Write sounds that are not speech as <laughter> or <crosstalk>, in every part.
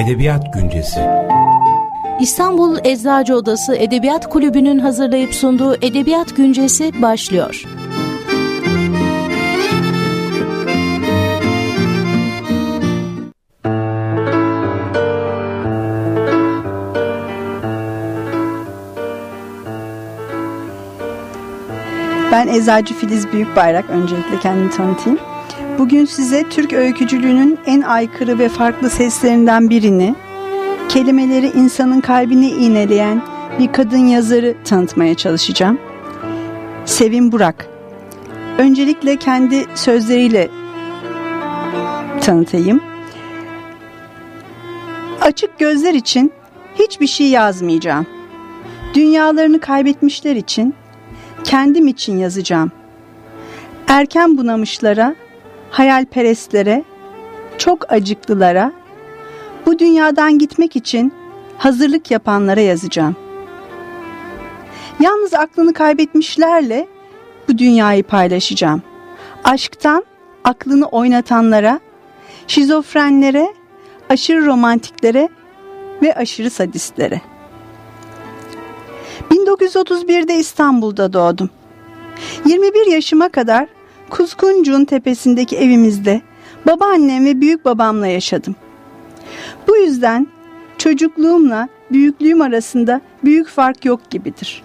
Edebiyat Güncesi İstanbul Eczacı Odası Edebiyat Kulübü'nün hazırlayıp sunduğu Edebiyat Güncesi başlıyor. Ben Eczacı Filiz Büyükbayrak. Öncelikle kendimi tanıtayım. Bugün size Türk öykücülüğünün en aykırı ve farklı seslerinden birini, kelimeleri insanın kalbine iğneleyen bir kadın yazarı tanıtmaya çalışacağım. Sevim Burak. Öncelikle kendi sözleriyle tanıtayım. Açık gözler için hiçbir şey yazmayacağım. Dünyalarını kaybetmişler için kendim için yazacağım. Erken bunamışlara, hayalperestlere, çok acıklılara, bu dünyadan gitmek için hazırlık yapanlara yazacağım. Yalnız aklını kaybetmişlerle bu dünyayı paylaşacağım. Aşktan aklını oynatanlara, şizofrenlere, aşırı romantiklere ve aşırı sadistlere. 1931'de İstanbul'da doğdum. 21 yaşıma kadar Kuzguncuk'un tepesindeki evimizde babaannem ve büyük babamla yaşadım. Bu yüzden çocukluğumla büyüklüğüm arasında büyük fark yok gibidir.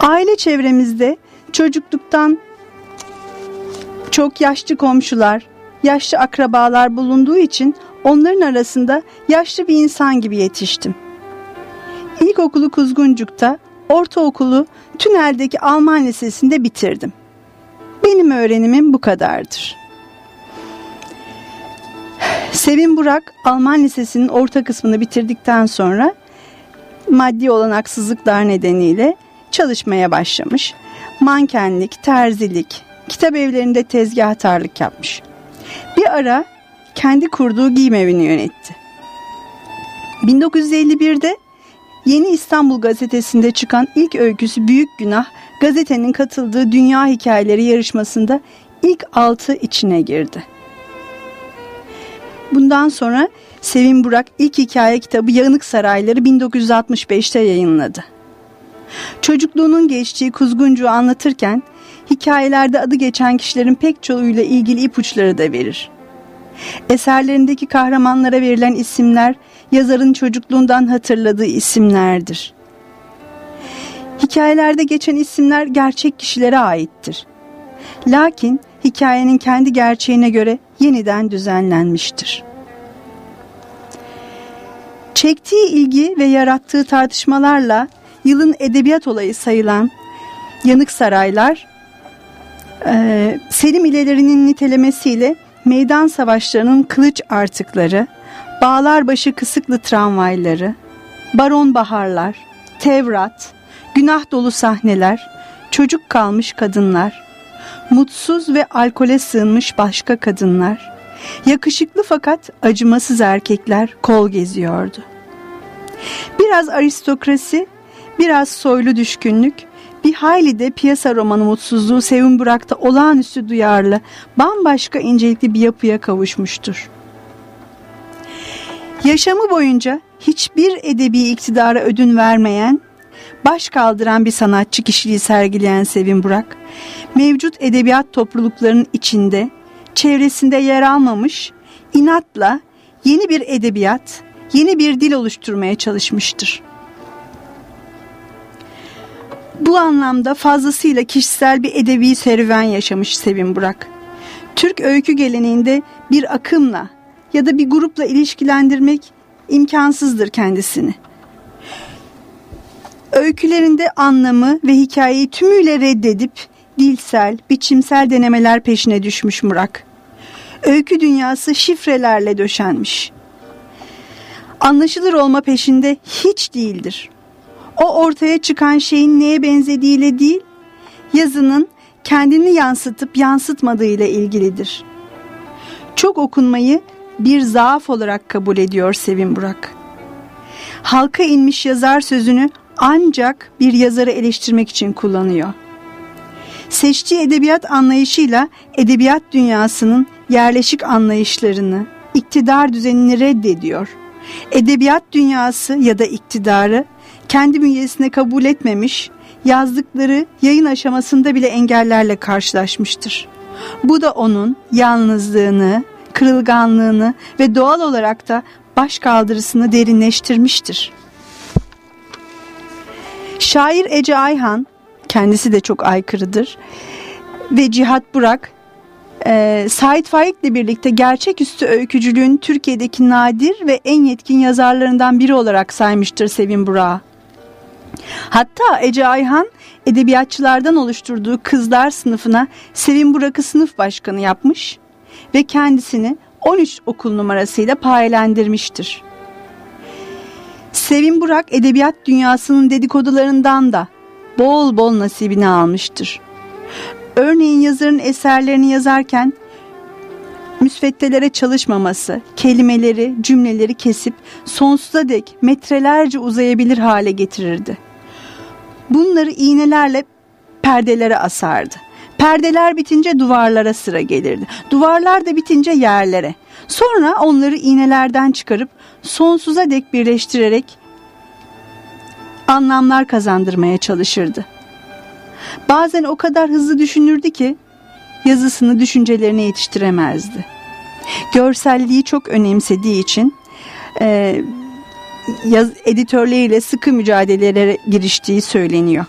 Aile çevremizde çocukluktan çok yaşlı komşular, yaşlı akrabalar bulunduğu için onların arasında yaşlı bir insan gibi yetiştim. İlkokulu Kuzguncuk'ta, ortaokulu Tünel'deki Alman Lisesi'nde bitirdim. Benim öğrenimim bu kadardır. Sevim Burak Alman Lisesi'nin orta kısmını bitirdikten sonra maddi olanaksızlıklar nedeniyle çalışmaya başlamış. Mankenlik, terzilik, kitap evlerinde tezgahtarlık yapmış. Bir ara kendi kurduğu giyim evini yönetti. 1951'de Yeni İstanbul gazetesinde çıkan ilk öyküsü Büyük Günah gazetenin katıldığı Dünya Hikayeleri yarışmasında ilk altı içine girdi. Bundan sonra Sevim Burak ilk hikaye kitabı Yanık Sarayları 1965'te yayınladı. Çocukluğunun geçtiği Kuzguncu'yu anlatırken hikayelerde adı geçen kişilerin pek çoğuyla ilgili ipuçları da verir. Eserlerindeki kahramanlara verilen isimler yazarın çocukluğundan hatırladığı isimlerdir. Hikayelerde geçen isimler gerçek kişilere aittir. Lakin hikayenin kendi gerçeğine göre yeniden düzenlenmiştir. Çektiği ilgi ve yarattığı tartışmalarla yılın edebiyat olayı sayılan Yanık Saraylar, e, Selim ilelerinin nitelemesiyle meydan savaşlarının kılıç artıkları, Bağlarbaşı kısıklı tramvayları, Baron Baharlar, Tevrat, günah dolu sahneler, çocuk kalmış kadınlar, mutsuz ve alkole sığınmış başka kadınlar, yakışıklı fakat acımasız erkekler kol geziyordu. Biraz aristokrasi, biraz soylu düşkünlük, bir hayli de piyasa romanı mutsuzluğu Sevim Burak'ta olağanüstü duyarlı, bambaşka incelikli bir yapıya kavuşmuştur. Yaşamı boyunca hiçbir edebi iktidara ödün vermeyen, baş kaldıran bir sanatçı kişiliği sergileyen Sevim Burak, mevcut edebiyat topluluklarının içinde, çevresinde yer almamış, inatla yeni bir edebiyat, yeni bir dil oluşturmaya çalışmıştır. Bu anlamda fazlasıyla kişisel bir edebi serüven yaşamış Sevim Burak. Türk öykü geleneğinde bir akımla ya da bir grupla ilişkilendirmek imkansızdır kendisini. Öykülerinde anlamı ve hikayeyi tümüyle reddedip dilsel, biçimsel denemeler peşine düşmüş Murak. Öykü dünyası şifrelerle döşenmiş. Anlaşılır olma peşinde hiç değildir. O ortaya çıkan şeyin neye benzediğiyle değil, yazının kendini yansıtıp yansıtmadığıyla ilgilidir. Çok okunmayı bir zaaf olarak kabul ediyor Sevim Burak. Halka inmiş yazar sözünü ancak bir yazarı eleştirmek için kullanıyor. Seçtiği edebiyat anlayışıyla edebiyat dünyasının yerleşik anlayışlarını, iktidar düzenini reddediyor. edebiyat dünyası ya da iktidarı kendi bünyesine kabul etmemiş, yazdıkları yayın aşamasında bile engellerle karşılaşmıştır. Bu da onun yalnızlığını, kırılganlığını ve doğal olarak da baş kaldırısını derinleştirmiştir. Şair Ece Ayhan, kendisi de çok aykırıdır ve Cihat Burak e, Sait Faik'le birlikte gerçeküstü öykücülüğün Türkiye'deki nadir ve en yetkin yazarlarından biri olarak saymıştır Sevin Burak'ı. Hatta Ece Ayhan edebiyatçılardan oluşturduğu kızlar sınıfına Sevin Burak'ı sınıf başkanı yapmış ve kendisini 13 okul numarasıyla payelendirmiştir. Sevin Burak edebiyat dünyasının dedikodularından da bol bol nasibini almıştır. Örneğin yazarın eserlerini yazarken müsveddelere çalışmaması, kelimeleri, cümleleri kesip sonsuza dek metrelerce uzayabilir hale getirirdi. Bunları iğnelerle perdelere asardı. Perdeler bitince duvarlara sıra gelirdi. Duvarlar da bitince yerlere. Sonra onları iğnelerden çıkarıp sonsuza dek birleştirerek anlamlar kazandırmaya çalışırdı. Bazen o kadar hızlı düşünürdü ki yazısını düşüncelerine yetiştiremezdi. Görselliği çok önemsediği için e, yaz, editörleriyle sıkı mücadelelere giriştiği söyleniyor.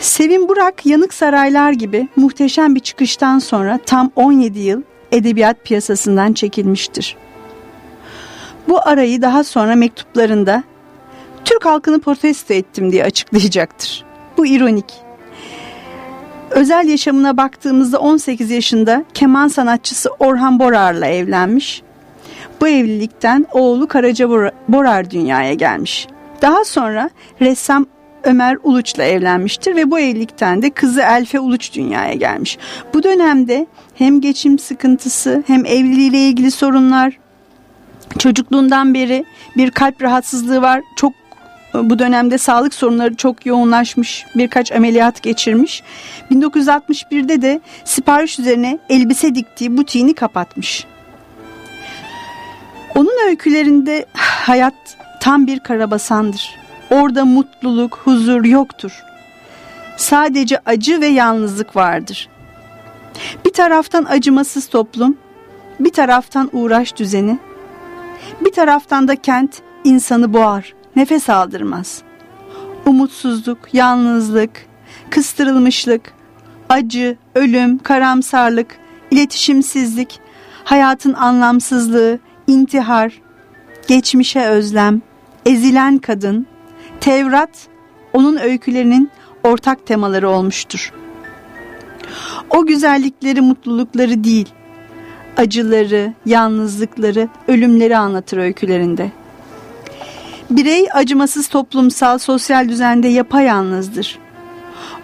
Sevin Burak Yanık Saraylar gibi muhteşem bir çıkıştan sonra tam 17 yıl edebiyat piyasasından çekilmiştir. Bu arayı daha sonra mektuplarında Türk halkını protesto ettim diye açıklayacaktır. Bu ironik. Özel yaşamına baktığımızda 18 yaşında keman sanatçısı Orhan Borar'la evlenmiş. Bu evlilikten oğlu Karaca Borar dünyaya gelmiş. Daha sonra ressam Ömer Uluç'la evlenmiştir ve bu evlilikten de kızı Elfe Uluç dünyaya gelmiş. Bu dönemde hem geçim sıkıntısı hem evliliğiyle ilgili sorunlar, çocukluğundan beri bir kalp rahatsızlığı var. Çok bu dönemde sağlık sorunları çok yoğunlaşmış, birkaç ameliyat geçirmiş. 1961'de de sipariş üzerine elbise diktiği butiğini kapatmış. Onun öykülerinde hayat tam bir karabasandır. Orada mutluluk, huzur yoktur. Sadece acı ve yalnızlık vardır. Bir taraftan acımasız toplum, bir taraftan uğraş düzeni, bir taraftan da kent insanı boğar, nefes aldırmaz. Umutsuzluk, yalnızlık, kıstırılmışlık, acı, ölüm, karamsarlık, iletişimsizlik, hayatın anlamsızlığı, intihar, geçmişe özlem, ezilen kadın, Tevrat onun öykülerinin ortak temaları olmuştur. O güzellikleri, mutlulukları değil, acıları, yalnızlıkları, ölümleri anlatır öykülerinde. Birey acımasız toplumsal, sosyal düzende yapayalnızdır.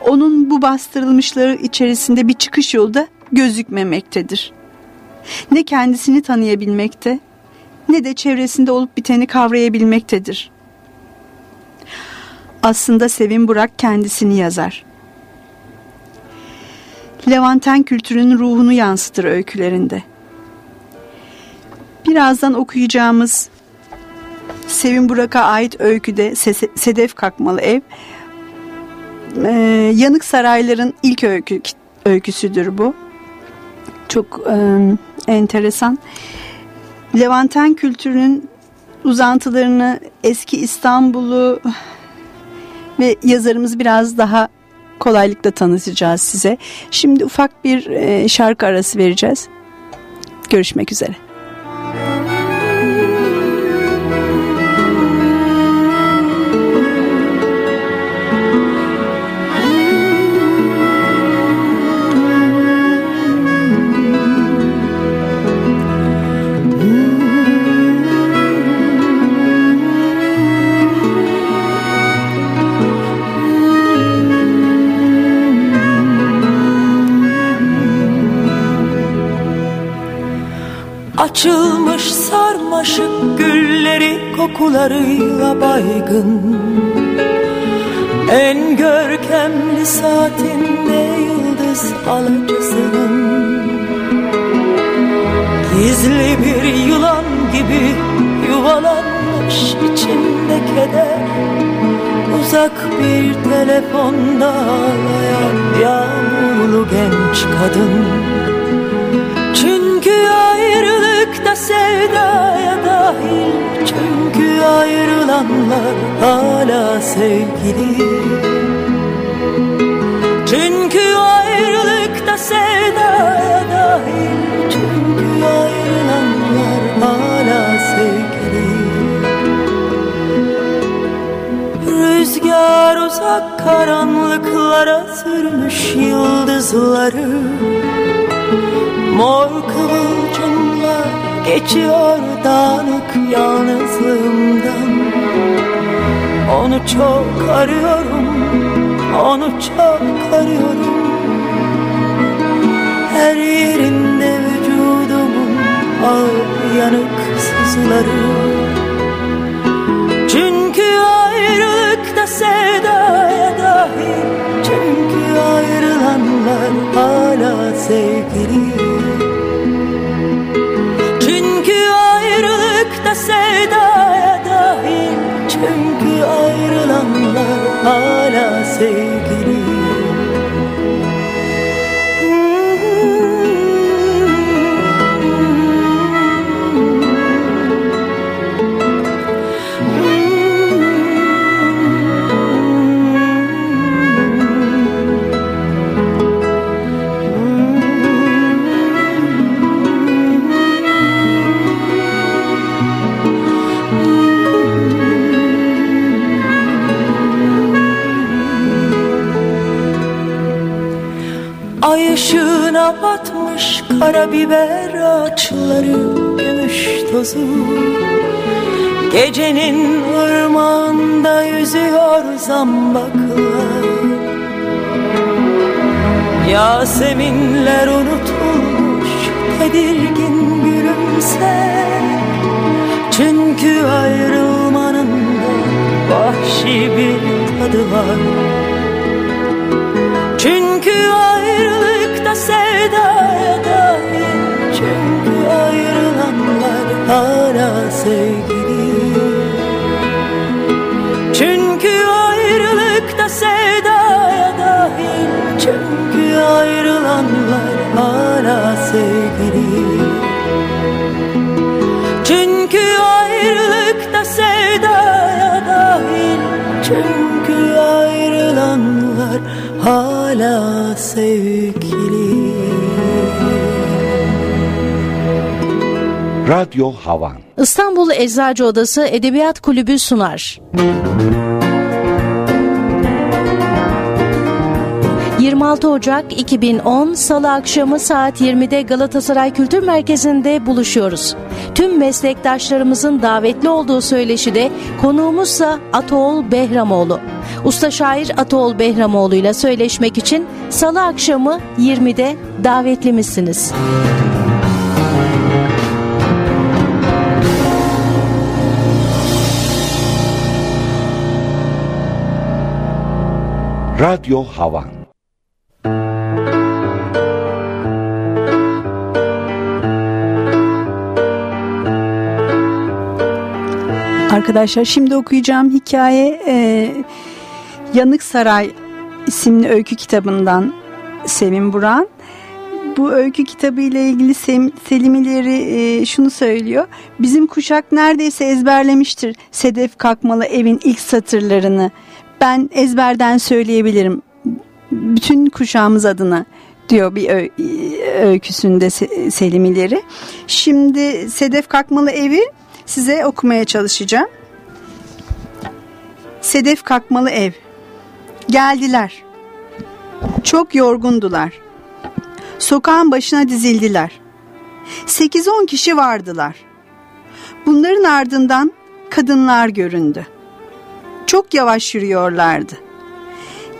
Onun bu bastırılmışları içerisinde bir çıkış yolu da gözükmemektedir. Ne kendisini tanıyabilmekte ne de çevresinde olup biteni kavrayabilmektedir. Aslında Sevin Burak kendisini yazar. Levanten kültürünün ruhunu yansıtır öykülerinde. Birazdan okuyacağımız Sevin Burak'a ait öyküde Sedef Kakmalı Ev e, Yanık Sarayların ilk öykü, öyküsüdür bu. Çok e, enteresan. Levanten kültürünün uzantılarını eski İstanbul'u ve yazarımız biraz daha kolaylıkla tanıtacağız size. Şimdi ufak bir e, şarkı arası vereceğiz. Görüşmek üzere. Sarmaşık gülleri kokularıyla baygın. En görkemli saatinde yıldız alacısının Gizli bir yılan gibi yuvalanmış içimde keder. Uzak bir telefonda ağlayan yağmurlu genç kadın. Çünkü ayrılıkta sevdaya dahil. Çünkü ayrılanlar hala sevgili. Çünkü ayrılıkta sevdaya dahil. Çünkü ayrılanlar hala sevgili. Rüzgar uzak karanlıklara sürmüş yıldızları. Mor kıvılcımlar geçiyor dağınık yalnızlığımdan. Onu çok arıyorum, onu çok arıyorum. Her yerinde vücudumun ağır yanık sızıları Çünkü ayrılıkta sevdaya dahil Çünkü ayrılanlar hala sevgili sevdaya dahil Çünkü ayrılanlar hala sevgili karabiber ağaçları gümüş tozu Gecenin ırmağında yüzüyor zambaklar. Yaseminler unutulmuş tedirgin gülümser. Çünkü ayrılmanın da vahşi bir tadı var. Çünkü ayrılıkta sevdaya hala sevgili. Çünkü ayrılıkta sevdaya dahil. Çünkü ayrılanlar hala sevgili. Çünkü ayrılıkta sevdaya dahil. Çünkü ayrılanlar hala sevgili Radyo Havan İstanbul Eczacı Odası Edebiyat Kulübü sunar. 26 Ocak 2010 Salı akşamı saat 20'de Galatasaray Kültür Merkezi'nde buluşuyoruz. Tüm meslektaşlarımızın davetli olduğu söyleşide konuğumuzsa Atol Behramoğlu. Usta şair Atol Behramoğlu ile söyleşmek için Salı akşamı 20'de davetli misiniz? Radyo Havan Arkadaşlar şimdi okuyacağım hikaye e, Yanık Saray isimli öykü kitabından Sevim Buran. Bu öykü kitabı ile ilgili Sem, Selimileri e, şunu söylüyor. Bizim kuşak neredeyse ezberlemiştir Sedef Kalkmalı evin ilk satırlarını. Ben ezberden söyleyebilirim bütün kuşağımız adına diyor bir öy, öyküsünde Selimileri. Şimdi Sedef Kalkmalı evi size okumaya çalışacağım. Sedef Kalkmalı ev. Geldiler. Çok yorgundular. Sokağın başına dizildiler. 8-10 kişi vardılar. Bunların ardından kadınlar göründü. Çok yavaş yürüyorlardı.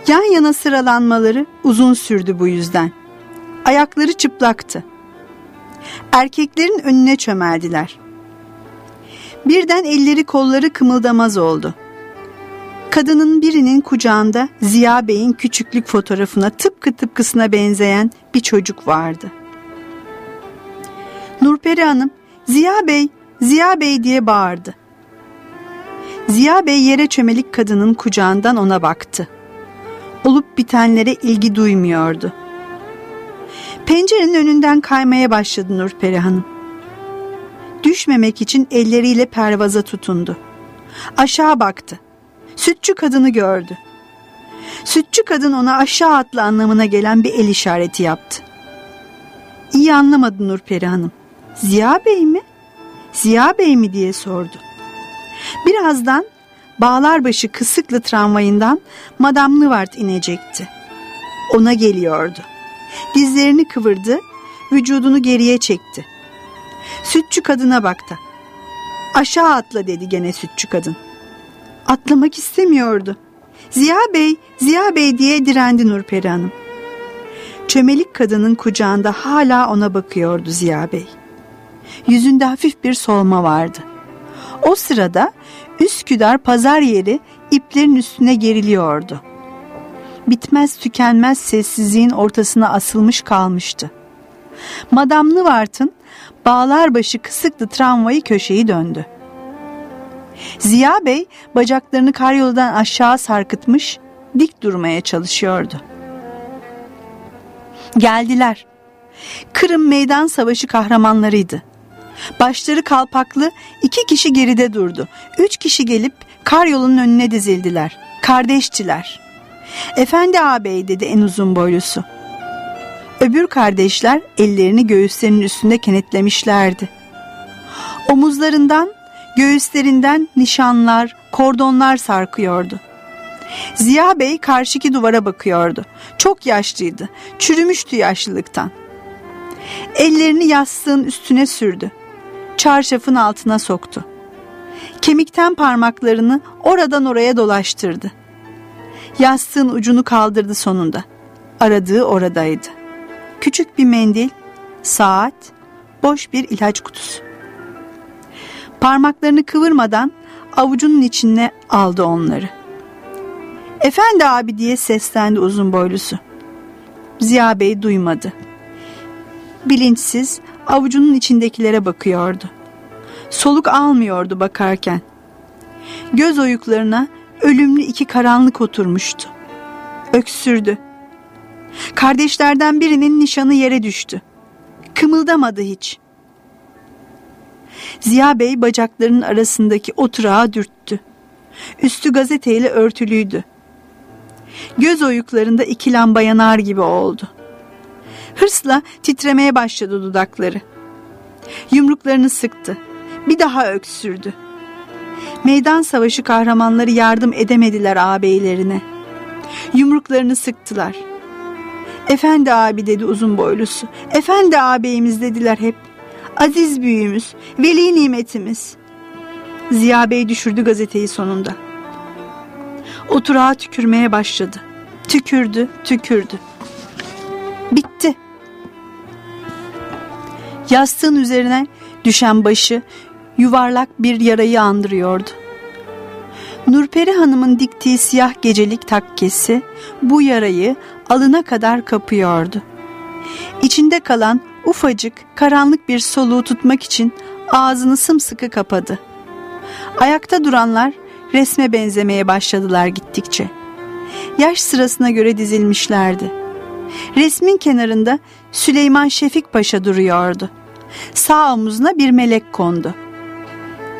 Yan yana sıralanmaları uzun sürdü bu yüzden. Ayakları çıplaktı. Erkeklerin önüne çömeldiler. Birden elleri kolları kımıldamaz oldu. Kadının birinin kucağında Ziya Bey'in küçüklük fotoğrafına tıpkı tıpkısına benzeyen bir çocuk vardı. Nurperi Hanım, Ziya Bey Ziya Bey diye bağırdı. Ziya Bey yere çömelik kadının kucağından ona baktı. Olup bitenlere ilgi duymuyordu. Pencerenin önünden kaymaya başladı Nurperi Hanım. Düşmemek için elleriyle pervaza tutundu. Aşağı baktı. Sütçü kadını gördü. Sütçü kadın ona aşağı atla anlamına gelen bir el işareti yaptı. İyi anlamadı Nurperi Hanım. Ziya Bey mi? Ziya Bey mi diye sordu. Birazdan Bağlarbaşı Kısıklı tramvayından Madame Nıvart inecekti. Ona geliyordu. Dizlerini kıvırdı, vücudunu geriye çekti. Sütçü kadına baktı. Aşağı atla dedi gene sütçü kadın. Atlamak istemiyordu. Ziya Bey, Ziya Bey diye direndi Nurperi Hanım. Çömelik kadının kucağında hala ona bakıyordu Ziya Bey. Yüzünde hafif bir solma vardı. O sırada Üsküdar pazar yeri iplerin üstüne geriliyordu. Bitmez tükenmez sessizliğin ortasına asılmış kalmıştı. Madame Nıvart'ın Bağlarbaşı kısıklı tramvayı köşeyi döndü. Ziya Bey bacaklarını karyoldan aşağı sarkıtmış, dik durmaya çalışıyordu. Geldiler. Kırım Meydan Savaşı kahramanlarıydı. Başları kalpaklı iki kişi geride durdu. Üç kişi gelip karyolunun önüne dizildiler. Kardeşçiler. Efendi ağabey dedi en uzun boylusu. Öbür kardeşler ellerini göğüslerinin üstünde kenetlemişlerdi. Omuzlarından, göğüslerinden nişanlar, kordonlar sarkıyordu. Ziya Bey karşıki duvara bakıyordu. Çok yaşlıydı, çürümüştü yaşlılıktan. Ellerini yastığın üstüne sürdü. Çarşafın altına soktu. Kemikten parmaklarını oradan oraya dolaştırdı. Yastığın ucunu kaldırdı sonunda. Aradığı oradaydı. Küçük bir mendil, saat, boş bir ilaç kutusu. Parmaklarını kıvırmadan avucunun içine aldı onları. Efendi abi diye seslendi uzun boylusu. Ziya Bey duymadı. Bilinçsiz avucunun içindekilere bakıyordu. Soluk almıyordu bakarken. Göz oyuklarına ölümlü iki karanlık oturmuştu. Öksürdü. Kardeşlerden birinin nişanı yere düştü. Kımıldamadı hiç. Ziya Bey bacaklarının arasındaki oturağı dürttü. Üstü gazeteyle örtülüydü. Göz oyuklarında iki lamba yanar gibi oldu. Hırsla titremeye başladı dudakları. Yumruklarını sıktı. Bir daha öksürdü. Meydan savaşı kahramanları yardım edemediler ağabeylerine. Yumruklarını sıktılar. Efendi abi dedi uzun boylusu. Efendi ağabeyimiz dediler hep. Aziz büyüğümüz, veli nimetimiz. Ziya Bey düşürdü gazeteyi sonunda. Oturağa tükürmeye başladı. Tükürdü, tükürdü. Bitti. Yastığın üzerine düşen başı yuvarlak bir yarayı andırıyordu. Nurperi Hanım'ın diktiği siyah gecelik takkesi bu yarayı alına kadar kapıyordu. İçinde kalan ufacık karanlık bir soluğu tutmak için ağzını sımsıkı kapadı. Ayakta duranlar resme benzemeye başladılar gittikçe. Yaş sırasına göre dizilmişlerdi. Resmin kenarında Süleyman Şefik Paşa duruyordu. Sağ omuzuna bir melek kondu.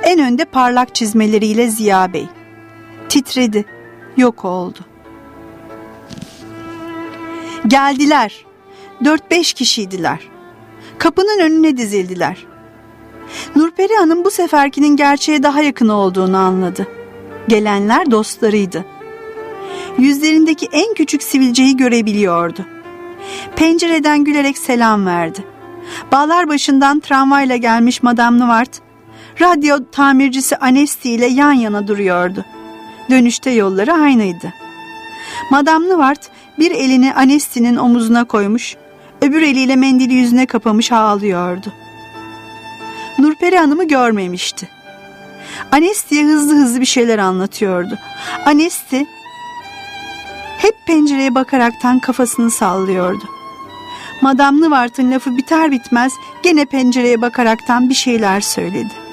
En önde parlak çizmeleriyle Ziya Bey. Titredi, yok oldu. Geldiler. Dört beş kişiydiler. Kapının önüne dizildiler. Nurperi Hanım bu seferkinin gerçeğe daha yakın olduğunu anladı. Gelenler dostlarıydı. Yüzlerindeki en küçük sivilceyi görebiliyordu. Pencereden gülerek selam verdi. Bağlar başından tramvayla gelmiş Madame Nuvart, radyo tamircisi Anesti ile yan yana duruyordu. Dönüşte yolları aynıydı. Madame Nuvart bir elini Anesti'nin omuzuna koymuş, öbür eliyle mendili yüzüne kapamış ağlıyordu. Nurperi Hanım'ı görmemişti. Anesti'ye hızlı hızlı bir şeyler anlatıyordu. Anesti hep pencereye bakaraktan kafasını sallıyordu. Madame Nıvart'ın lafı biter bitmez gene pencereye bakaraktan bir şeyler söyledi.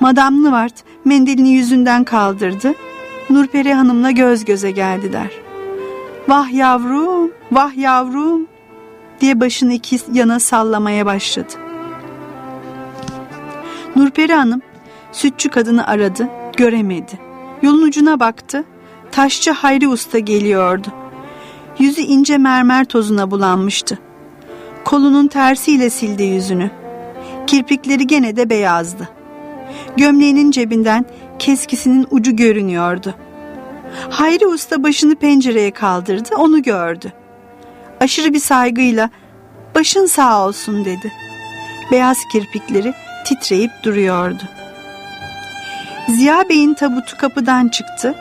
Madame Nıvart mendilini yüzünden kaldırdı. Nurperi Hanım'la göz göze geldiler. Vah yavrum, vah yavrum diye başını iki yana sallamaya başladı. Nurperi Hanım sütçü kadını aradı, göremedi. Yolun ucuna baktı, taşçı Hayri Usta geliyordu. Yüzü ince mermer tozuna bulanmıştı. Kolunun tersiyle sildi yüzünü. Kirpikleri gene de beyazdı. Gömleğinin cebinden keskisinin ucu görünüyordu. Hayri Usta başını pencereye kaldırdı, onu gördü. Aşırı bir saygıyla "Başın sağ olsun." dedi. Beyaz kirpikleri titreyip duruyordu. Ziya Bey'in tabutu kapıdan çıktı.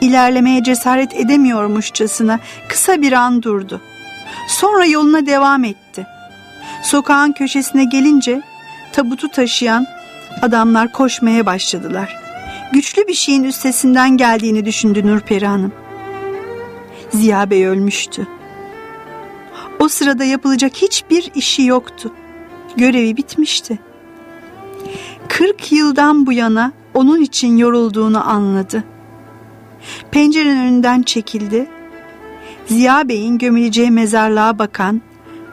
İlerlemeye cesaret edemiyormuşçasına kısa bir an durdu. Sonra yoluna devam etti. Sokağın köşesine gelince tabutu taşıyan adamlar koşmaya başladılar. Güçlü bir şeyin üstesinden geldiğini düşündü Nurperi Hanım. Ziya Bey ölmüştü. O sırada yapılacak hiçbir işi yoktu. Görevi bitmişti. 40 yıldan bu yana onun için yorulduğunu anladı. Pencerenin önünden çekildi. Ziya Bey'in gömüleceği mezarlığa bakan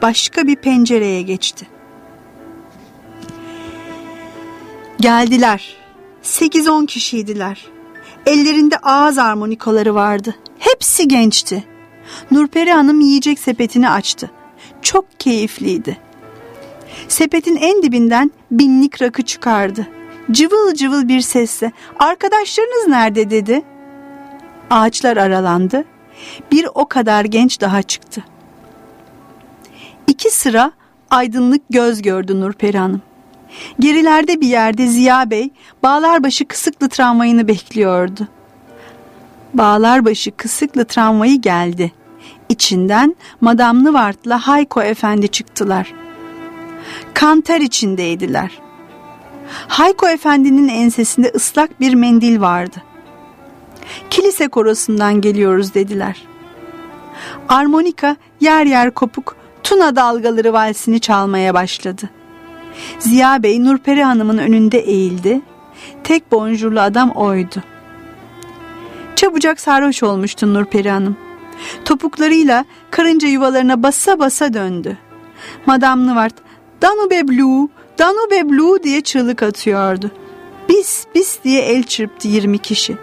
başka bir pencereye geçti. Geldiler. 8-10 kişiydiler. Ellerinde ağız armonikaları vardı. Hepsi gençti. Nurperi Hanım yiyecek sepetini açtı. Çok keyifliydi. Sepetin en dibinden binlik rakı çıkardı. Cıvıl cıvıl bir sesle arkadaşlarınız nerede dedi. Ağaçlar aralandı. Bir o kadar genç daha çıktı. İki sıra aydınlık göz gördü Nurperi Hanım. Gerilerde bir yerde Ziya Bey Bağlarbaşı Kısıklı tramvayını bekliyordu. Bağlarbaşı Kısıklı tramvayı geldi. İçinden Madame Nıvart'la Hayko Efendi çıktılar. Kanter içindeydiler. Hayko Efendi'nin ensesinde ıslak bir mendil vardı. Kilise korosundan geliyoruz dediler. Armonika yer yer kopuk Tuna dalgaları valsini çalmaya başladı. Ziya Bey Nurperi Hanım'ın önünde eğildi. Tek bonjurlu adam oydu. Çabucak sarhoş olmuştu Nurperi Hanım. Topuklarıyla karınca yuvalarına basa basa döndü. Madame Nıvart, Danube Blue, Danube Blue diye çığlık atıyordu. Bis bis diye el çırptı 20 kişi.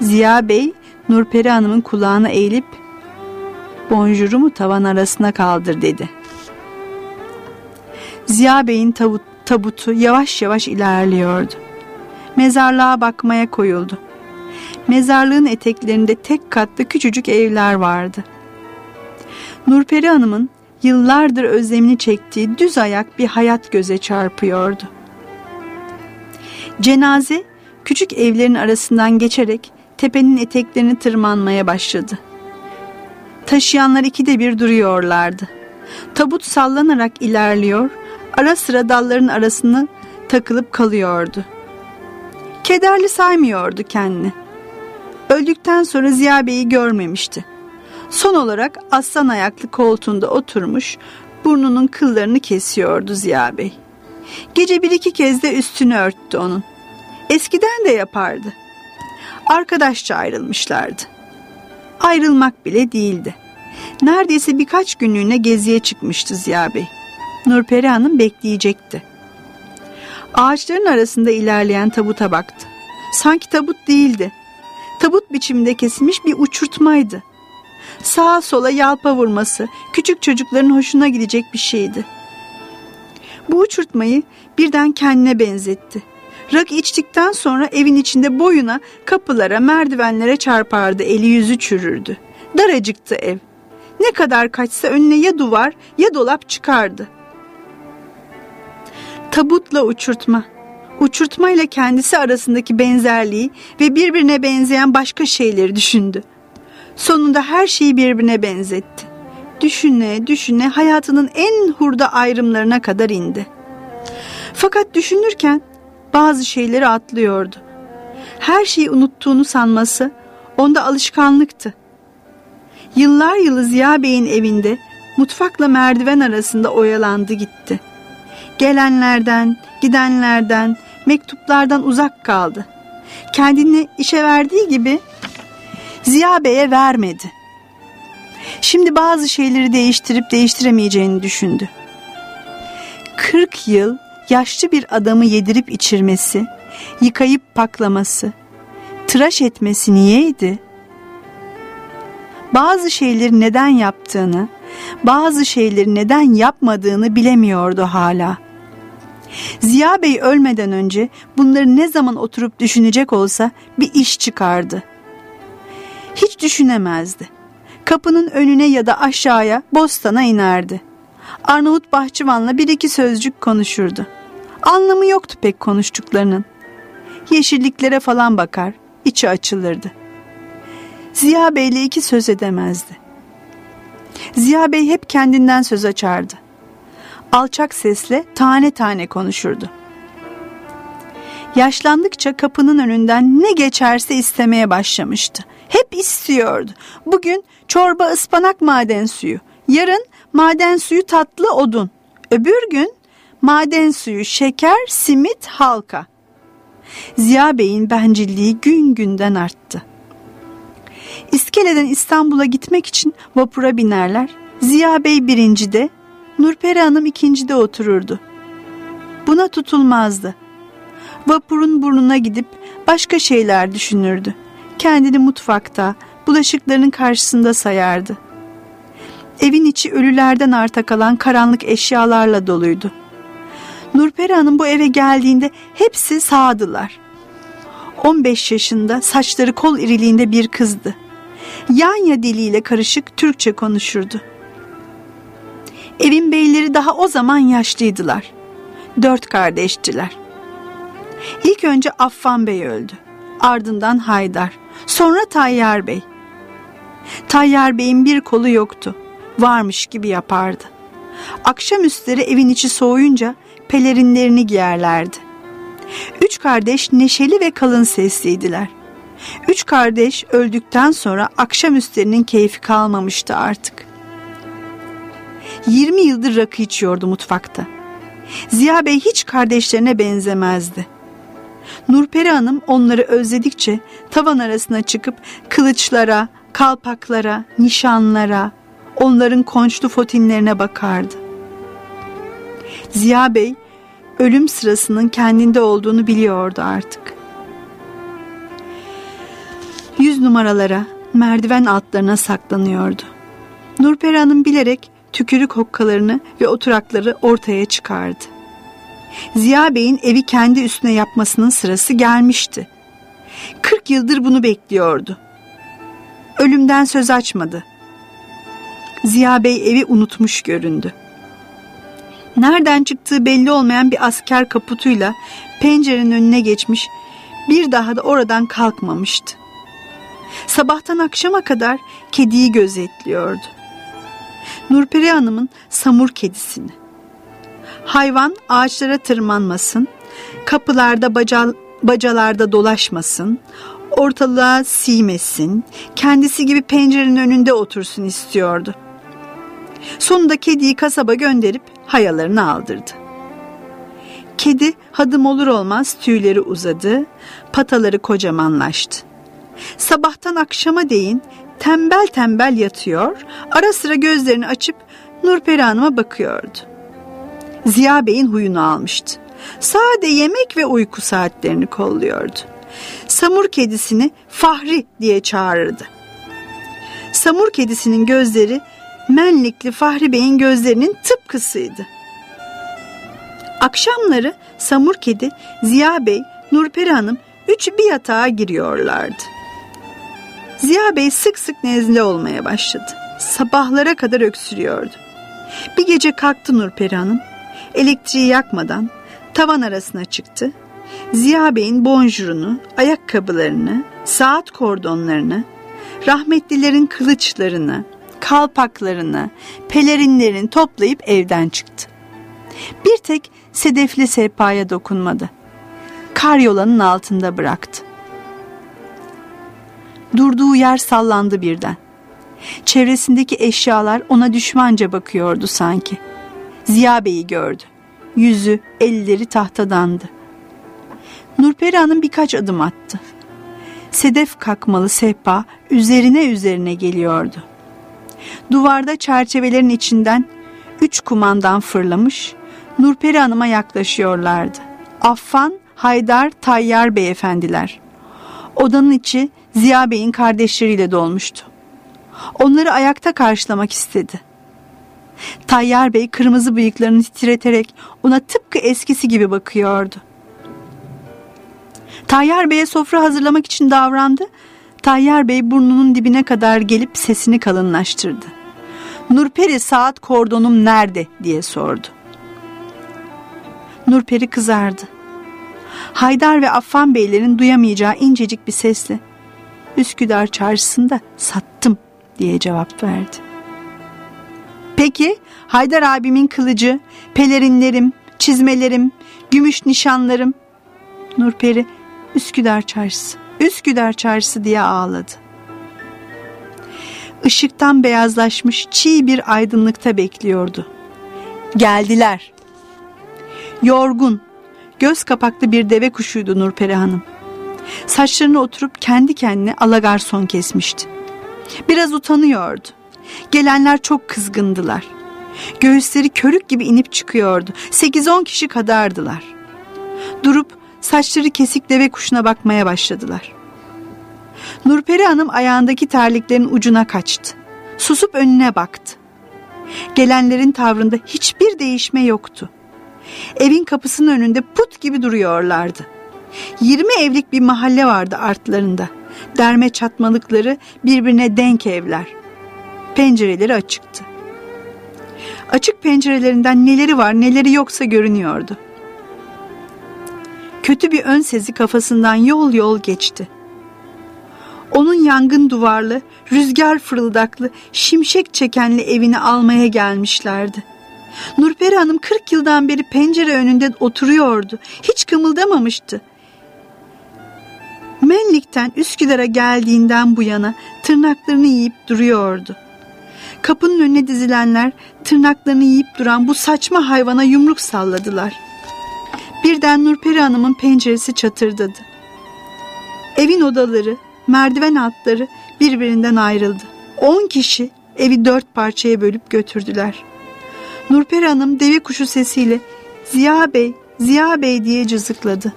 Ziya Bey Nurperi Hanım'ın kulağına eğilip bonjurumu tavan arasına kaldır dedi. Ziya Bey'in tabut, tabutu yavaş yavaş ilerliyordu. Mezarlığa bakmaya koyuldu. Mezarlığın eteklerinde tek katlı küçücük evler vardı. Nurperi Hanım'ın yıllardır özlemini çektiği düz ayak bir hayat göze çarpıyordu. Cenaze küçük evlerin arasından geçerek tepenin eteklerini tırmanmaya başladı. Taşıyanlar ikide bir duruyorlardı. Tabut sallanarak ilerliyor, ara sıra dalların arasını takılıp kalıyordu. Kederli saymıyordu kendini. Öldükten sonra Ziya Bey'i görmemişti. Son olarak aslan ayaklı koltuğunda oturmuş burnunun kıllarını kesiyordu Ziya Bey. Gece bir iki kez de üstünü örttü onun. Eskiden de yapardı. Arkadaşça ayrılmışlardı. Ayrılmak bile değildi. Neredeyse birkaç günlüğüne geziye çıkmıştı Ziya Bey. Nurperi Hanım bekleyecekti. Ağaçların arasında ilerleyen tabuta baktı. Sanki tabut değildi. Tabut biçiminde kesilmiş bir uçurtmaydı. Sağa sola yalpa vurması küçük çocukların hoşuna gidecek bir şeydi. Bu uçurtmayı birden kendine benzetti. Rak içtikten sonra evin içinde boyuna, kapılara, merdivenlere çarpardı, eli yüzü çürürdü. Daracıktı ev. Ne kadar kaçsa önüne ya duvar ya dolap çıkardı. Tabutla uçurtma. Uçurtma ile kendisi arasındaki benzerliği ve birbirine benzeyen başka şeyleri düşündü. Sonunda her şeyi birbirine benzetti. Düşüne düşüne hayatının en hurda ayrımlarına kadar indi. Fakat düşünürken bazı şeyleri atlıyordu. Her şeyi unuttuğunu sanması onda alışkanlıktı. Yıllar yılı Ziya Bey'in evinde mutfakla merdiven arasında oyalandı gitti. Gelenlerden, gidenlerden, mektuplardan uzak kaldı. Kendini işe verdiği gibi Ziya Bey'e vermedi. Şimdi bazı şeyleri değiştirip değiştiremeyeceğini düşündü. 40 yıl yaşlı bir adamı yedirip içirmesi, yıkayıp paklaması, tıraş etmesi niyeydi? Bazı şeyleri neden yaptığını, bazı şeyleri neden yapmadığını bilemiyordu hala. Ziya Bey ölmeden önce bunları ne zaman oturup düşünecek olsa bir iş çıkardı. Hiç düşünemezdi. Kapının önüne ya da aşağıya bostana inerdi. Arnavut bahçıvanla bir iki sözcük konuşurdu. Anlamı yoktu pek konuştuklarının. Yeşilliklere falan bakar, içi açılırdı. Ziya Bey'le iki söz edemezdi. Ziya Bey hep kendinden söz açardı. Alçak sesle tane tane konuşurdu. Yaşlandıkça kapının önünden ne geçerse istemeye başlamıştı. Hep istiyordu. Bugün çorba ıspanak maden suyu, yarın maden suyu tatlı odun, öbür gün maden suyu şeker, simit, halka. Ziya Bey'in bencilliği gün günden arttı. İskele'den İstanbul'a gitmek için vapura binerler. Ziya Bey birincide, Nurperi Hanım ikincide otururdu. Buna tutulmazdı. Vapurun burnuna gidip başka şeyler düşünürdü. Kendini mutfakta, bulaşıklarının karşısında sayardı. Evin içi ölülerden arta kalan karanlık eşyalarla doluydu. Nurperi Hanım bu eve geldiğinde hepsi sağdılar. 15 yaşında saçları kol iriliğinde bir kızdı. Yanya diliyle karışık Türkçe konuşurdu. Evin beyleri daha o zaman yaşlıydılar. Dört kardeştiler. İlk önce Affan Bey öldü. Ardından Haydar. Sonra Tayyar Bey. Tayyar Bey'in bir kolu yoktu. Varmış gibi yapardı. Akşam üstleri evin içi soğuyunca pelerinlerini giyerlerdi. Üç kardeş neşeli ve kalın sesliydiler. Üç kardeş öldükten sonra akşam üstlerinin keyfi kalmamıştı artık. 20 yıldır rakı içiyordu mutfakta. Ziya Bey hiç kardeşlerine benzemezdi. Nurperi Hanım onları özledikçe tavan arasına çıkıp kılıçlara, kalpaklara, nişanlara, onların konçlu fotinlerine bakardı. Ziya Bey ölüm sırasının kendinde olduğunu biliyordu artık. Yüz numaralara, merdiven altlarına saklanıyordu. Nurperi Hanım bilerek tükürük hokkalarını ve oturakları ortaya çıkardı. Ziya Bey'in evi kendi üstüne yapmasının sırası gelmişti. 40 yıldır bunu bekliyordu. Ölümden söz açmadı. Ziya Bey evi unutmuş göründü. Nereden çıktığı belli olmayan bir asker kaputuyla pencerenin önüne geçmiş, bir daha da oradan kalkmamıştı. Sabahtan akşama kadar kediyi gözetliyordu. Nurperi Hanım'ın samur kedisini. Hayvan ağaçlara tırmanmasın, kapılarda baca, bacalarda dolaşmasın, ortalığa simesin, kendisi gibi pencerenin önünde otursun istiyordu. Sonunda kediyi kasaba gönderip hayalarını aldırdı. Kedi hadım olur olmaz tüyleri uzadı, pataları kocamanlaştı. Sabahtan akşama değin tembel tembel yatıyor, ara sıra gözlerini açıp Nurperi Hanım'a bakıyordu. Ziya Bey'in huyunu almıştı. Sade yemek ve uyku saatlerini kolluyordu. Samur kedisini Fahri diye çağırırdı. Samur kedisinin gözleri Menlikli Fahri Bey'in gözlerinin tıpkısıydı. Akşamları Samur kedi, Ziya Bey, Nurperi Hanım üçü bir yatağa giriyorlardı. Ziya Bey sık sık nezle olmaya başladı. Sabahlara kadar öksürüyordu. Bir gece kalktı Nurperi Hanım. Elektriği yakmadan tavan arasına çıktı. Ziya Bey'in bonjurunu, ayakkabılarını, saat kordonlarını, rahmetlilerin kılıçlarını, kalpaklarını, pelerinlerini toplayıp evden çıktı. Bir tek sedefli sehpaya dokunmadı. Karyolanın altında bıraktı. Durduğu yer sallandı birden. Çevresindeki eşyalar ona düşmanca bakıyordu sanki. Ziya Bey'i gördü. Yüzü, elleri tahtadandı. Nurperi Hanım birkaç adım attı. Sedef kakmalı sehpa üzerine üzerine geliyordu. Duvarda çerçevelerin içinden üç kumandan fırlamış, Nurperi Hanım'a yaklaşıyorlardı. Affan, Haydar, Tayyar beyefendiler. Odanın içi Ziya Bey'in kardeşleriyle dolmuştu. Onları ayakta karşılamak istedi. Tayyar Bey kırmızı bıyıklarını titreterek ona tıpkı eskisi gibi bakıyordu. Tayyar Bey'e sofra hazırlamak için davrandı. Tayyar Bey burnunun dibine kadar gelip sesini kalınlaştırdı. Nurperi saat kordonum nerede diye sordu. Nurperi kızardı. Haydar ve Affan Beylerin duyamayacağı incecik bir sesle Üsküdar çarşısında sattım diye cevap verdi. Peki Haydar abimin kılıcı, pelerinlerim, çizmelerim, gümüş nişanlarım. Nurperi Üsküdar çarşısı, Üsküdar çarşısı diye ağladı. Işıktan beyazlaşmış çiğ bir aydınlıkta bekliyordu. Geldiler. Yorgun, göz kapaklı bir deve kuşuydu Nurperi Hanım. Saçlarını oturup kendi kendine alagarson kesmişti. Biraz utanıyordu. Gelenler çok kızgındılar. Göğüsleri körük gibi inip çıkıyordu. 8-10 kişi kadardılar. Durup saçları kesik deve kuşuna bakmaya başladılar. Nurperi Hanım ayağındaki terliklerin ucuna kaçtı. Susup önüne baktı. Gelenlerin tavrında hiçbir değişme yoktu. Evin kapısının önünde put gibi duruyorlardı. 20 evlik bir mahalle vardı artlarında. Derme çatmalıkları birbirine denk evler. Pencereleri açıktı. Açık pencerelerinden neleri var neleri yoksa görünüyordu. Kötü bir ön sezi kafasından yol yol geçti. Onun yangın duvarlı, rüzgar fırıldaklı, şimşek çekenli evini almaya gelmişlerdi. Nurperi Hanım 40 yıldan beri pencere önünde oturuyordu. Hiç kımıldamamıştı. Menlik'ten Üsküdar'a geldiğinden bu yana tırnaklarını yiyip duruyordu. Kapının önüne dizilenler tırnaklarını yiyip duran bu saçma hayvana yumruk salladılar. Birden Nurperi Hanım'ın penceresi çatırdadı. Evin odaları, merdiven altları birbirinden ayrıldı. On kişi evi dört parçaya bölüp götürdüler. Nurperi Hanım deve kuşu sesiyle Ziya Bey, Ziya Bey diye cızıkladı.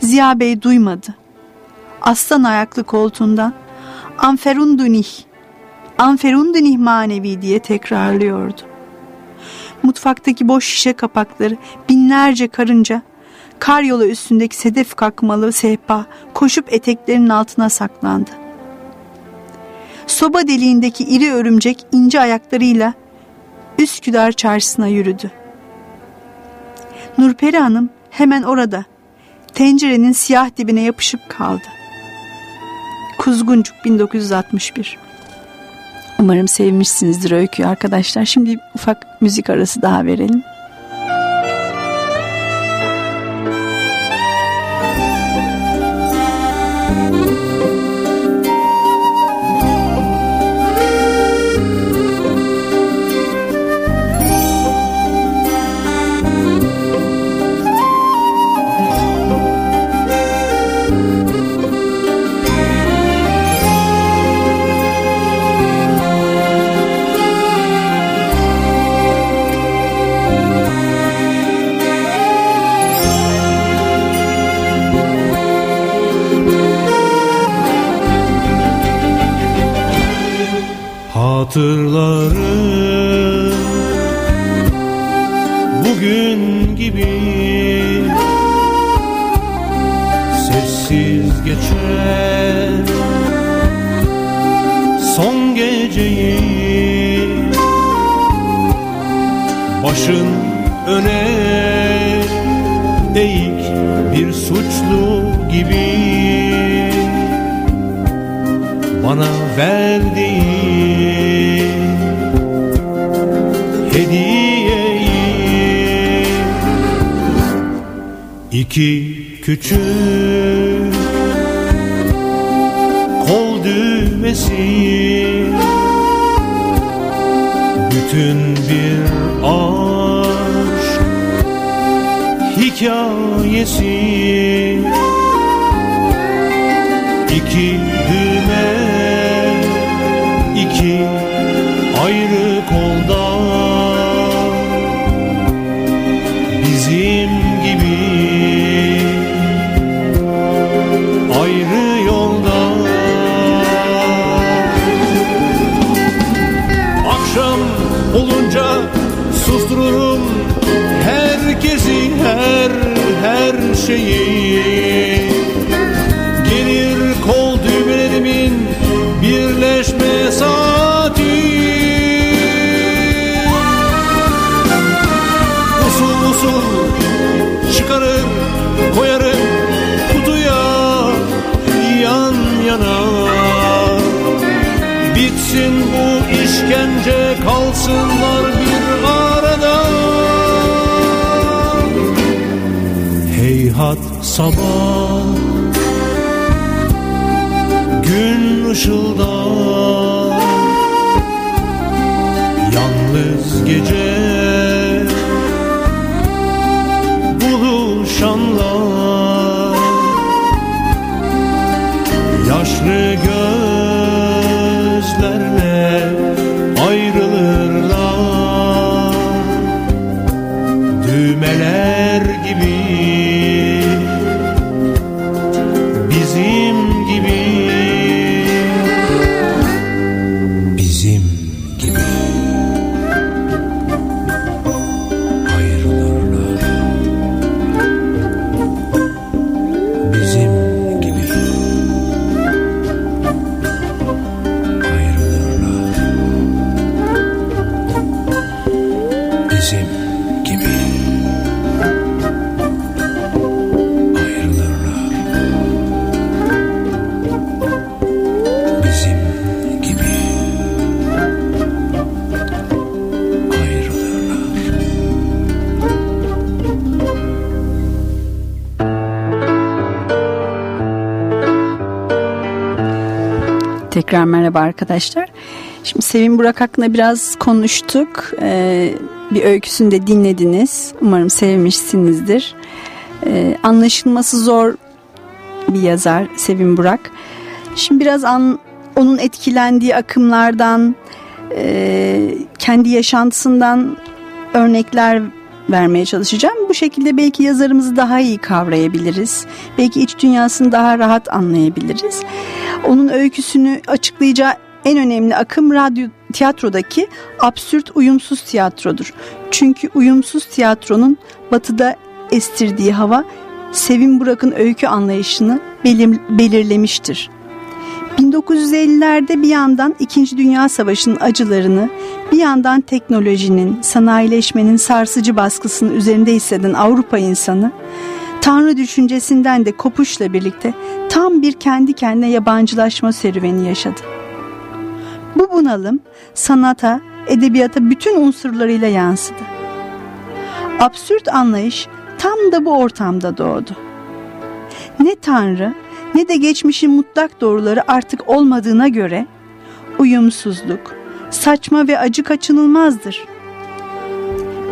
Ziya Bey duymadı. Aslan ayaklı koltuğundan Anferundunih, Anferundunih manevi diye tekrarlıyordu. Mutfaktaki boş şişe kapakları, binlerce karınca, kar yolu üstündeki sedef kakmalı sehpa koşup eteklerinin altına saklandı. Soba deliğindeki iri örümcek ince ayaklarıyla Üsküdar çarşısına yürüdü. Nurperi Hanım hemen orada tencerenin siyah dibine yapışıp kaldı. Kuzguncuk 1961 Umarım sevmişsinizdir öyküyü arkadaşlar. Şimdi ufak müzik arası daha verelim. Bütün bir aşk hikayesi. İki düğme iki ayrı kolda şeyi. Gelir kol düğmelerimin birleşme saati. Usul usul çıkarır koyarım kutuya yan yana. Bitsin bu işkence kalsınlar sabah Gün ışıldar. Yalnız gece Tekrar merhaba arkadaşlar. Şimdi Sevim Burak hakkında biraz konuştuk. Ee, bir öyküsünü de dinlediniz. Umarım sevmişsinizdir. Ee, anlaşılması zor bir yazar Sevim Burak. Şimdi biraz an, onun etkilendiği akımlardan, e, kendi yaşantısından örnekler vermeye çalışacağım. Bu şekilde belki yazarımızı daha iyi kavrayabiliriz. Belki iç dünyasını daha rahat anlayabiliriz. Onun öyküsünü açıklayacağı en önemli akım radyo tiyatrodaki absürt uyumsuz tiyatrodur. Çünkü uyumsuz tiyatronun batıda estirdiği hava Sevim Burak'ın öykü anlayışını belir- belirlemiştir. 1950'lerde bir yandan İkinci Dünya Savaşı'nın acılarını, bir yandan teknolojinin, sanayileşmenin sarsıcı baskısını üzerinde hisseden Avrupa insanı, Tanrı düşüncesinden de kopuşla birlikte tam bir kendi kendine yabancılaşma serüveni yaşadı. Bu bunalım sanata, edebiyata bütün unsurlarıyla yansıdı. Absürt anlayış tam da bu ortamda doğdu. Ne Tanrı ne de geçmişin mutlak doğruları artık olmadığına göre uyumsuzluk, saçma ve acı kaçınılmazdır.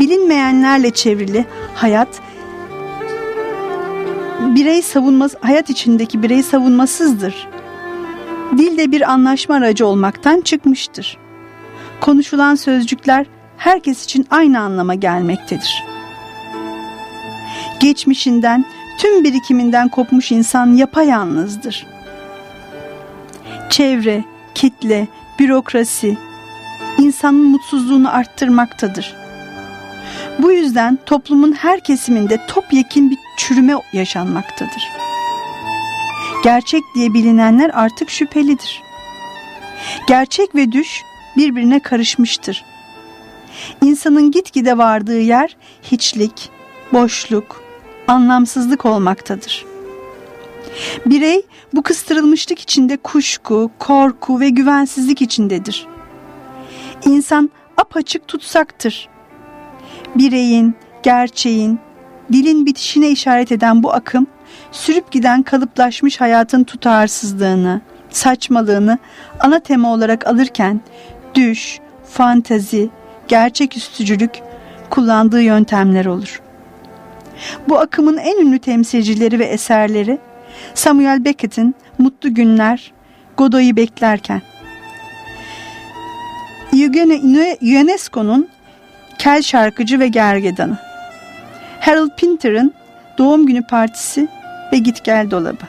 Bilinmeyenlerle çevrili hayat birey savunması hayat içindeki birey savunmasızdır. Dil de bir anlaşma aracı olmaktan çıkmıştır. Konuşulan sözcükler herkes için aynı anlama gelmektedir. Geçmişinden, tüm birikiminden kopmuş insan yapayalnızdır. Çevre, kitle, bürokrasi insanın mutsuzluğunu arttırmaktadır. Bu yüzden toplumun her kesiminde topyekin bir çürüme yaşanmaktadır. Gerçek diye bilinenler artık şüphelidir. Gerçek ve düş birbirine karışmıştır. İnsanın gitgide vardığı yer hiçlik, boşluk, anlamsızlık olmaktadır. Birey bu kıstırılmışlık içinde kuşku, korku ve güvensizlik içindedir. İnsan apaçık tutsaktır. Bireyin, gerçeğin, dilin bitişine işaret eden bu akım, sürüp giden kalıplaşmış hayatın tutarsızlığını, saçmalığını ana tema olarak alırken düş, fantazi, gerçeküstücülük kullandığı yöntemler olur. Bu akımın en ünlü temsilcileri ve eserleri Samuel Beckett'in Mutlu Günler, Godoy'u beklerken, UNESCO'nun Kel Şarkıcı ve Gergedanı, Harold Pinter'ın Doğum Günü Partisi ve Git Gel Dolabı.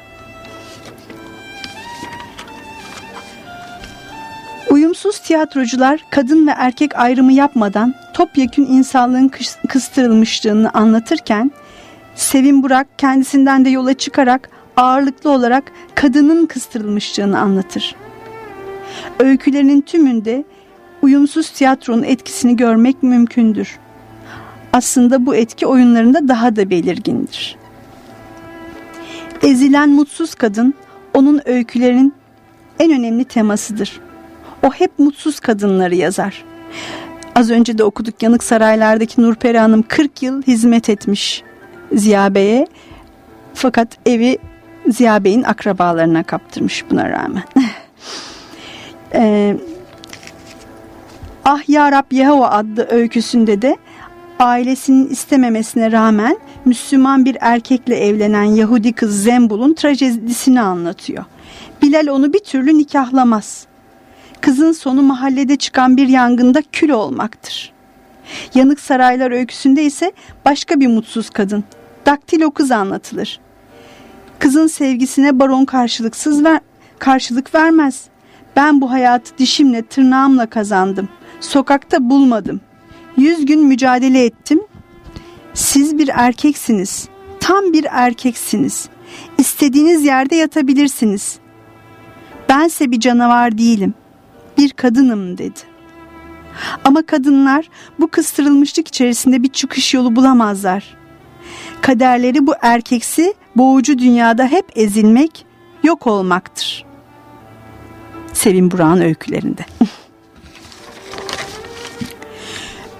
Uyumsuz tiyatrocular kadın ve erkek ayrımı yapmadan topyekün insanlığın kıstırılmışlığını anlatırken Sevim Burak kendisinden de yola çıkarak ağırlıklı olarak kadının kıstırılmışlığını anlatır. Öykülerinin tümünde uyumsuz tiyatronun etkisini görmek mümkündür. Aslında bu etki oyunlarında daha da belirgindir. Ezilen mutsuz kadın onun öykülerinin en önemli temasıdır. O hep mutsuz kadınları yazar. Az önce de okuduk Yanık Saraylar'daki Nurperi Hanım 40 yıl hizmet etmiş Ziya Bey'e. Fakat evi Ziya Bey'in akrabalarına kaptırmış buna rağmen. <laughs> ee, ah Ya Rab Yehova adlı öyküsünde de ailesinin istememesine rağmen Müslüman bir erkekle evlenen Yahudi kız Zembul'un trajedisini anlatıyor. Bilal onu bir türlü nikahlamaz. Kızın sonu mahallede çıkan bir yangında kül olmaktır. Yanık Saraylar öyküsünde ise başka bir mutsuz kadın, daktilo kız anlatılır. Kızın sevgisine baron karşılıksız ver, karşılık vermez. Ben bu hayatı dişimle tırnağımla kazandım. Sokakta bulmadım. Yüz gün mücadele ettim. Siz bir erkeksiniz. Tam bir erkeksiniz. İstediğiniz yerde yatabilirsiniz. Bense bir canavar değilim. Bir kadınım dedi. Ama kadınlar bu kıstırılmışlık içerisinde bir çıkış yolu bulamazlar. Kaderleri bu erkeksi boğucu dünyada hep ezilmek, yok olmaktır. Sevim Burak'ın öykülerinde. <laughs>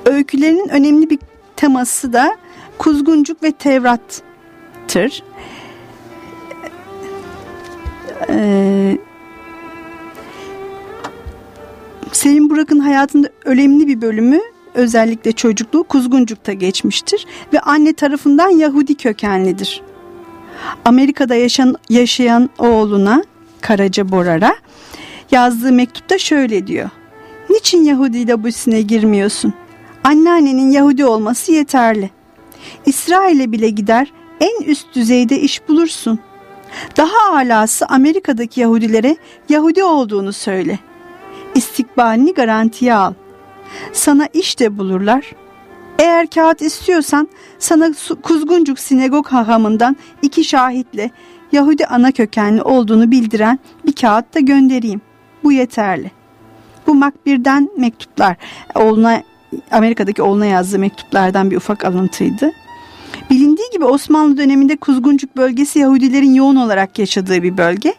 Öykülerinin önemli bir teması da kuzguncuk ve Tevrat'tır. Ee, Selim Burak'ın hayatında önemli bir bölümü özellikle çocukluğu Kuzguncuk'ta geçmiştir ve anne tarafından Yahudi kökenlidir. Amerika'da yaşayan, yaşayan oğluna Karaca Borar'a yazdığı mektupta şöyle diyor. Niçin Yahudi sine girmiyorsun? Anneannenin Yahudi olması yeterli. İsrail'e bile gider en üst düzeyde iş bulursun. Daha alası Amerika'daki Yahudilere Yahudi olduğunu söyle. İstikbalini garantiye al. Sana iş de bulurlar. Eğer kağıt istiyorsan sana Kuzguncuk Sinagog Hahamından iki şahitle Yahudi ana kökenli olduğunu bildiren bir kağıt da göndereyim. Bu yeterli. Bu Makbir'den mektuplar. Oğluna Amerika'daki oğluna yazdığı mektuplardan bir ufak alıntıydı. Bilindiği gibi Osmanlı döneminde Kuzguncuk bölgesi Yahudilerin yoğun olarak yaşadığı bir bölge.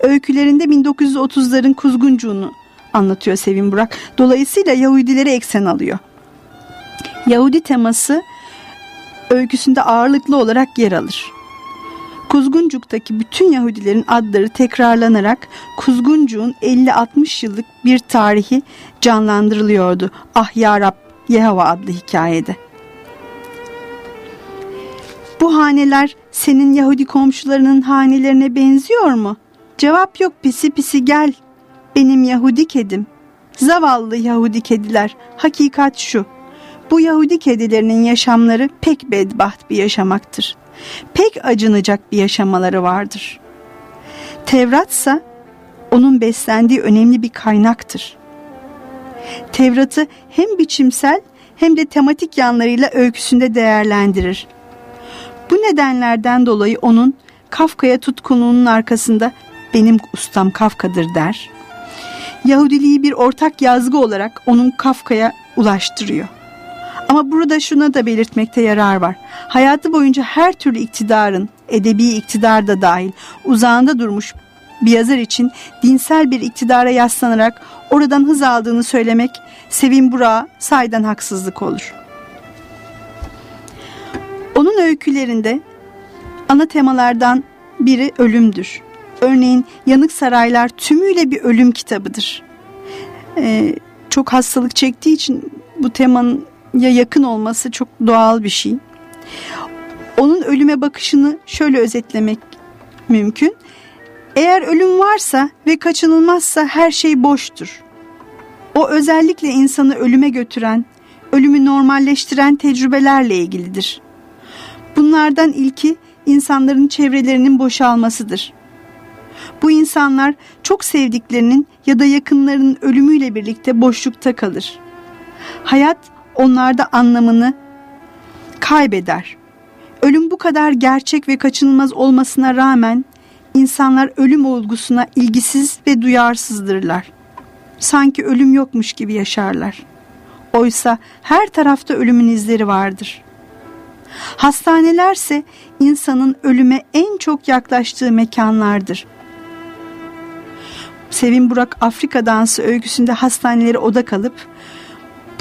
Öykülerinde 1930'ların Kuzguncuğunu anlatıyor Sevim Burak. Dolayısıyla Yahudileri eksen alıyor. Yahudi teması öyküsünde ağırlıklı olarak yer alır. Kuzguncuk'taki bütün Yahudilerin adları tekrarlanarak Kuzguncuk'un 50-60 yıllık bir tarihi canlandırılıyordu. Ah ya Rab Yehova adlı hikayede. Bu haneler senin Yahudi komşularının hanelerine benziyor mu? Cevap yok pisi pisi gel. Benim Yahudi kedim. Zavallı Yahudi kediler. Hakikat şu. Bu Yahudi kedilerinin yaşamları pek bedbaht bir yaşamaktır. Pek acınacak bir yaşamaları vardır. Tevratsa onun beslendiği önemli bir kaynaktır. Tevrat'ı hem biçimsel hem de tematik yanlarıyla öyküsünde değerlendirir. Bu nedenlerden dolayı onun Kafka'ya tutkunluğunun arkasında benim ustam Kafka'dır der. Yahudiliği bir ortak yazgı olarak onun Kafka'ya ulaştırıyor. Ama burada şuna da belirtmekte yarar var. Hayatı boyunca her türlü iktidarın, edebi iktidar da dahil uzağında durmuş bir yazar için dinsel bir iktidara yaslanarak oradan hız aldığını söylemek Sevim Burak'a saydan haksızlık olur. Onun öykülerinde ana temalardan biri ölümdür. Örneğin Yanık Saraylar tümüyle bir ölüm kitabıdır. Ee, çok hastalık çektiği için bu temanın ya yakın olması çok doğal bir şey. Onun ölüme bakışını şöyle özetlemek mümkün. Eğer ölüm varsa ve kaçınılmazsa her şey boştur. O özellikle insanı ölüme götüren, ölümü normalleştiren tecrübelerle ilgilidir. Bunlardan ilki insanların çevrelerinin boşalmasıdır. Bu insanlar çok sevdiklerinin ya da yakınlarının ölümüyle birlikte boşlukta kalır. Hayat onlarda anlamını kaybeder. Ölüm bu kadar gerçek ve kaçınılmaz olmasına rağmen insanlar ölüm olgusuna ilgisiz ve duyarsızdırlar. Sanki ölüm yokmuş gibi yaşarlar. Oysa her tarafta ölümün izleri vardır. Hastanelerse insanın ölüme en çok yaklaştığı mekanlardır. Sevim Burak Afrika Dansı öyküsünde hastaneleri oda kalıp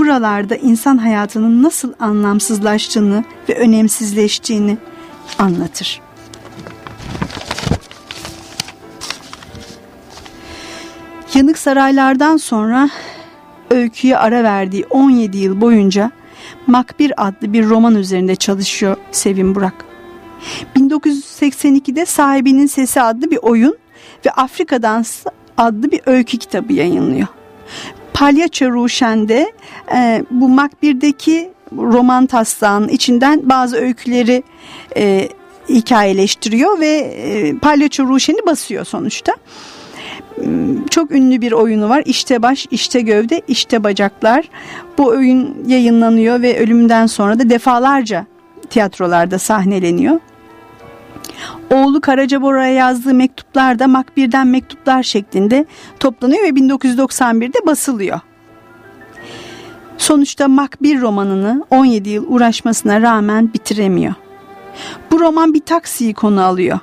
buralarda insan hayatının nasıl anlamsızlaştığını ve önemsizleştiğini anlatır. Yanık saraylardan sonra öyküye ara verdiği 17 yıl boyunca Makbir adlı bir roman üzerinde çalışıyor Sevim Burak. 1982'de Sahibinin Sesi adlı bir oyun ve Afrika Dansı adlı bir öykü kitabı yayınlıyor. Palyaço Ruşen'de e, bu Makbir'deki roman taslağının içinden bazı öyküleri e, hikayeleştiriyor ve e, Palyaço Ruşen'i basıyor sonuçta. Çok ünlü bir oyunu var. İşte baş, işte gövde, işte bacaklar. Bu oyun yayınlanıyor ve ölümünden sonra da defalarca tiyatrolarda sahneleniyor. Oğlu Karaca Bora'ya yazdığı mektuplar da Makbir'den mektuplar şeklinde toplanıyor ve 1991'de basılıyor. Sonuçta Makbir romanını 17 yıl uğraşmasına rağmen bitiremiyor. Bu roman bir taksiyi konu alıyor.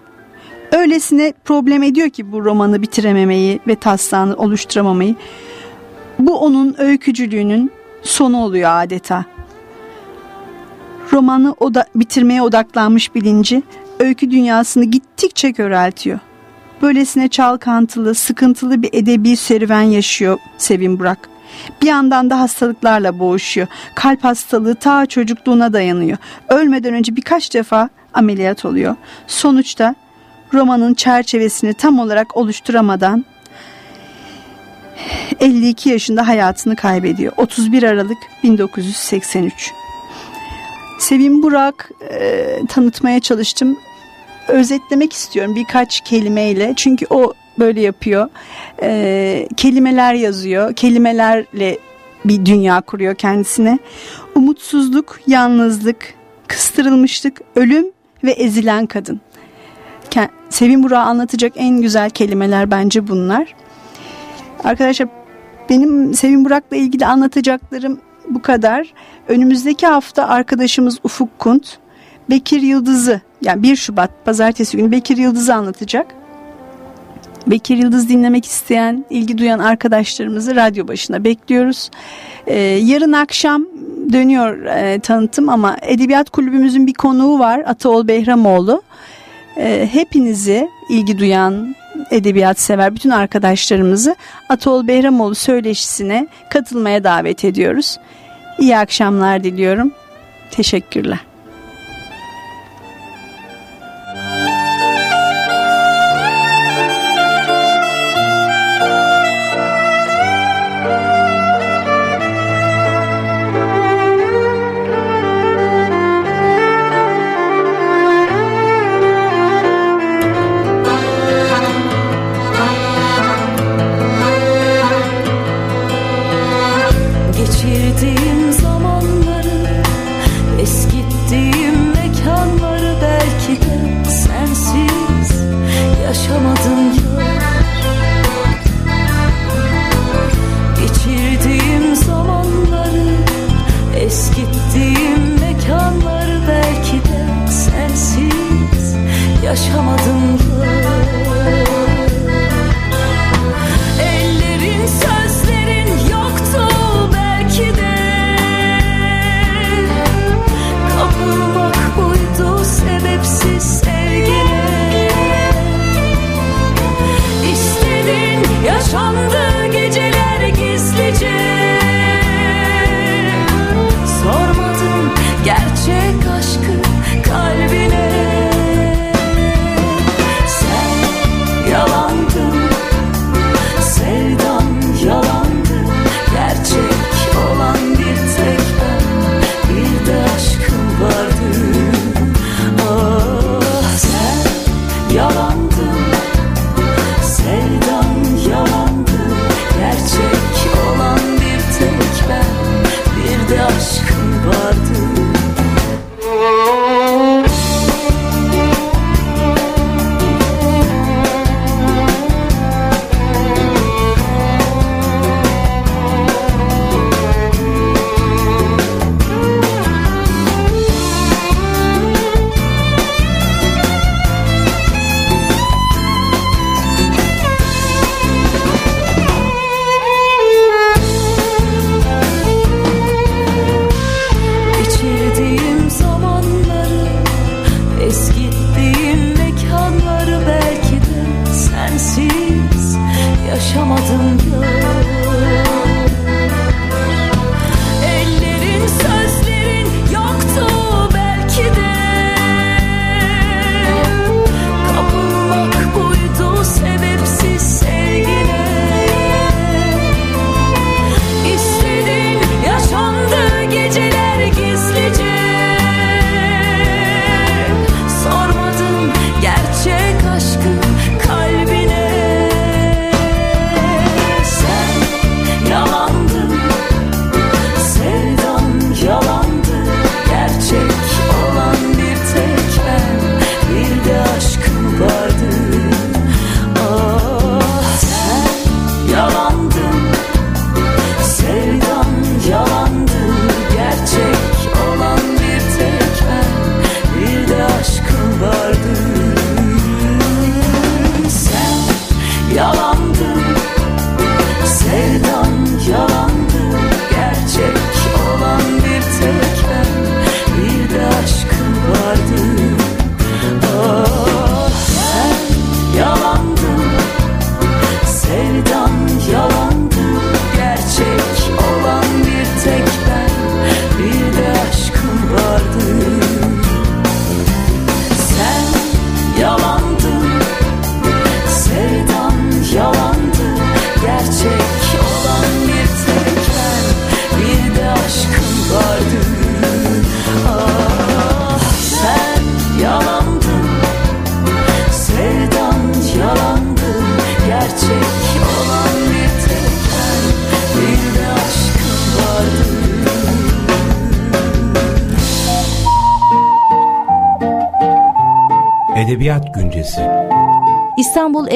Öylesine problem ediyor ki bu romanı bitirememeyi ve taslağını oluşturamamayı. Bu onun öykücülüğünün sonu oluyor adeta. Romanı oda, bitirmeye odaklanmış bilinci öykü dünyasını gittikçe köreltiyor. Böylesine çalkantılı, sıkıntılı bir edebi serüven yaşıyor Sevim Burak. Bir yandan da hastalıklarla boğuşuyor. Kalp hastalığı ta çocukluğuna dayanıyor. Ölmeden önce birkaç defa ameliyat oluyor. Sonuçta romanın çerçevesini tam olarak oluşturamadan 52 yaşında hayatını kaybediyor. 31 Aralık 1983. Sevim Burak e, tanıtmaya çalıştım. Özetlemek istiyorum birkaç kelimeyle. Çünkü o böyle yapıyor. E, kelimeler yazıyor. Kelimelerle bir dünya kuruyor kendisine. Umutsuzluk, yalnızlık, kıstırılmışlık, ölüm ve ezilen kadın. Sevim Burak'ı anlatacak en güzel kelimeler bence bunlar. Arkadaşlar benim Sevim Burak'la ilgili anlatacaklarım bu kadar. Önümüzdeki hafta arkadaşımız Ufuk Kunt Bekir Yıldız'ı yani 1 Şubat pazartesi günü Bekir Yıldız'ı anlatacak. Bekir Yıldız dinlemek isteyen, ilgi duyan arkadaşlarımızı radyo başına bekliyoruz. Ee, yarın akşam dönüyor e, tanıtım ama Edebiyat Kulübümüzün bir konuğu var Ataol Behramoğlu. Ee, hepinizi ilgi duyan, edebiyat sever bütün arkadaşlarımızı Atol Behramoğlu söyleşisine katılmaya davet ediyoruz. İyi akşamlar diliyorum. Teşekkürler.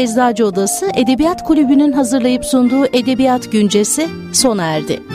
Eczacı Odası Edebiyat Kulübü'nün hazırlayıp sunduğu Edebiyat Güncesi sona erdi.